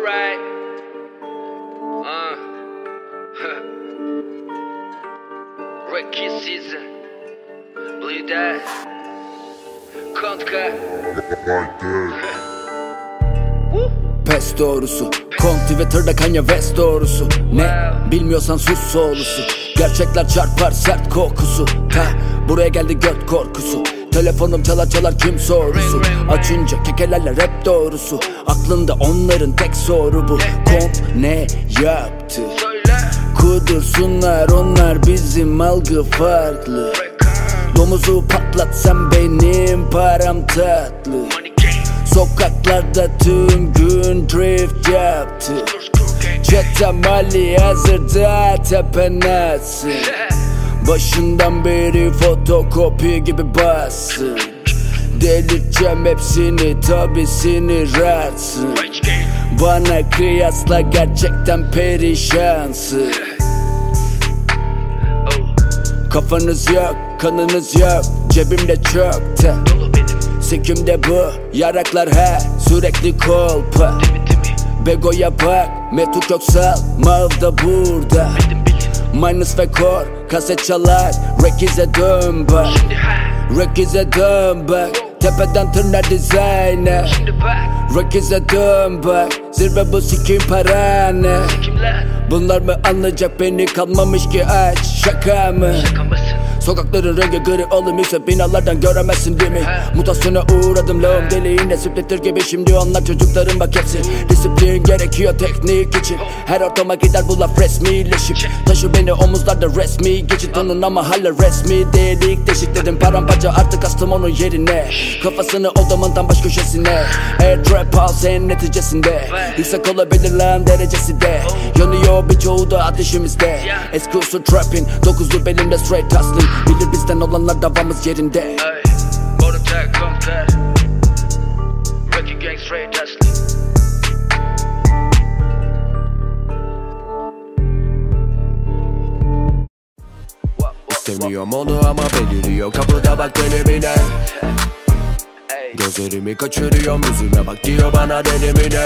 Alright. Uh. Ricky season. Believe that. Kontka. Pes doğrusu Kong Twitter'da Kanye West doğrusu Ne bilmiyorsan sus solusu Gerçekler çarpar sert kokusu Ta buraya geldi göt korkusu Telefonum çalar çalar kim sorusu? Açınca kekelerle rap doğrusu. Aklında onların tek soru bu. Kong ne yaptı. Kudursunlar onlar bizim algı farklı. Domuzu patlatsam benim param tatlı. Sokaklarda tüm gün drift yaptı. Screw gang. Çete mali hazırda tepenesin Başından beri fotokopi gibi basın Delirteceğim hepsini tabi Rich gang. Bana kıyasla gerçekten perişansın. Kafanız yok, kanınız yok Cebimde çok te Dolu benim. Sikimde bu yaraklar he Sürekli kolpa. Bego'ya bak Metu Köksal Mav da burada. Minus ve kor Kaset çalar Rekize dön bak. Rekize dön bak Tepeden Şimdi bak. Rekize dön bak Zirve bu sikim parane? Bunlar mı anlayacak beni kalmamış ki aç Şaka mı? Şaka mısın? Sokakların rengi gri oğlum ise binalardan göremezsin değil mi? Mutasyona uğradım lağım deliğine splitter gibi. Şimdi onlar çocukların bak hepsi. Disiplin gerekiyor teknik için. Her ortama gider bu laf resmileşip Taşı beni omuzlarda resmi geçit onun ama hala resmi değil İlk deşiklerin paramparça artık astım onun yerine. Kafasını odamın tam baş köşesine. Air trap house en neticesinde. Yüksek olabilir lan derecesi de. Yanıyor birçoğu da ateşimizde. Eski usul trapping Dokuzlu belimde straight hustling Bilir bizden olanlar davamız yerinde Hey. Motor tag, kontka. Ricky gang straight hustling. İstemiyorum onu ama beliriyor kapıda bak dönemine. Gözlerimi kaçırıyorum yüzüme bak diyor bana denemine